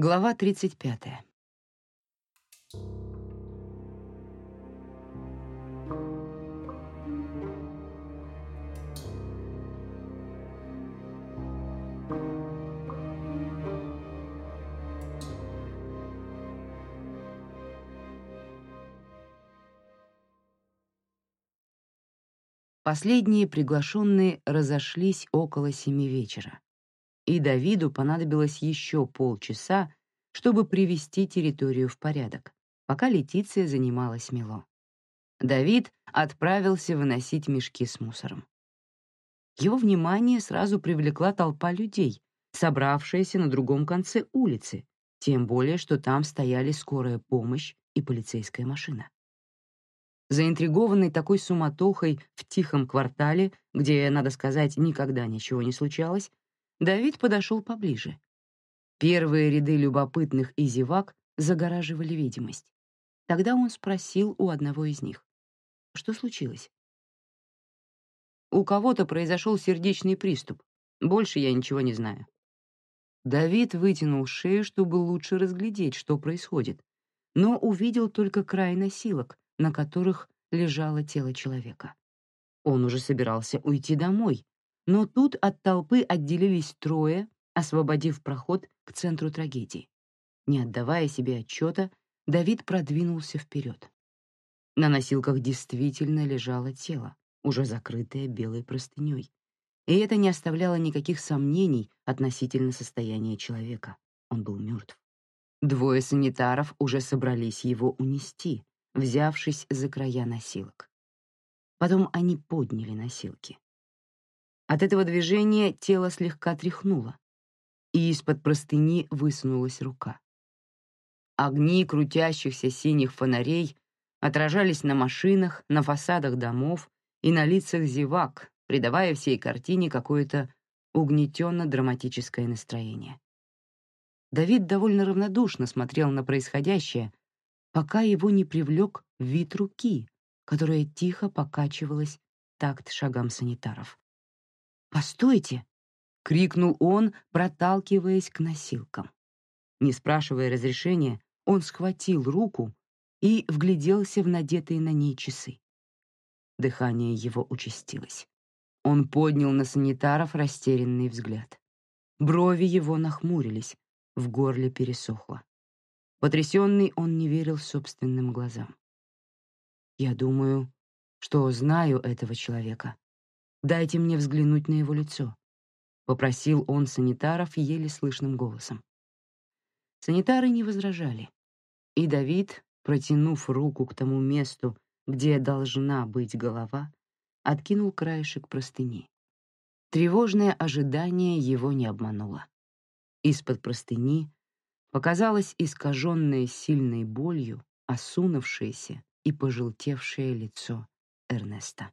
Глава 35. Последние приглашенные разошлись около семи вечера, и Давиду понадобилось еще полчаса, чтобы привести территорию в порядок, пока Летиция занималась Мило. Давид отправился выносить мешки с мусором. Его внимание сразу привлекла толпа людей, собравшаяся на другом конце улицы, тем более, что там стояли скорая помощь и полицейская машина. Заинтригованный такой суматохой в тихом квартале, где, надо сказать, никогда ничего не случалось, Давид подошел поближе. Первые ряды любопытных и зевак загораживали видимость. Тогда он спросил у одного из них. Что случилось? У кого-то произошел сердечный приступ. Больше я ничего не знаю. Давид вытянул шею, чтобы лучше разглядеть, что происходит, но увидел только край носилок, на которых лежало тело человека. Он уже собирался уйти домой, но тут от толпы отделились трое, освободив проход к центру трагедии. Не отдавая себе отчета, Давид продвинулся вперед. На носилках действительно лежало тело, уже закрытое белой простыней, и это не оставляло никаких сомнений относительно состояния человека. Он был мертв. Двое санитаров уже собрались его унести, взявшись за края носилок. Потом они подняли носилки. От этого движения тело слегка тряхнуло, и из-под простыни высунулась рука. Огни крутящихся синих фонарей отражались на машинах, на фасадах домов и на лицах зевак, придавая всей картине какое-то угнетенно-драматическое настроение. Давид довольно равнодушно смотрел на происходящее, пока его не привлек вид руки, которая тихо покачивалась такт шагам санитаров. «Постойте!» — крикнул он, проталкиваясь к носилкам. Не спрашивая разрешения, он схватил руку и вгляделся в надетые на ней часы. Дыхание его участилось. Он поднял на санитаров растерянный взгляд. Брови его нахмурились, в горле пересохло. Потрясенный, он не верил собственным глазам. «Я думаю, что знаю этого человека. Дайте мне взглянуть на его лицо», — попросил он санитаров еле слышным голосом. Санитары не возражали, и Давид, протянув руку к тому месту, где должна быть голова, откинул краешек простыни. Тревожное ожидание его не обмануло. Из-под простыни показалось искаженное сильной болью, осунувшееся и пожелтевшее лицо Эрнеста.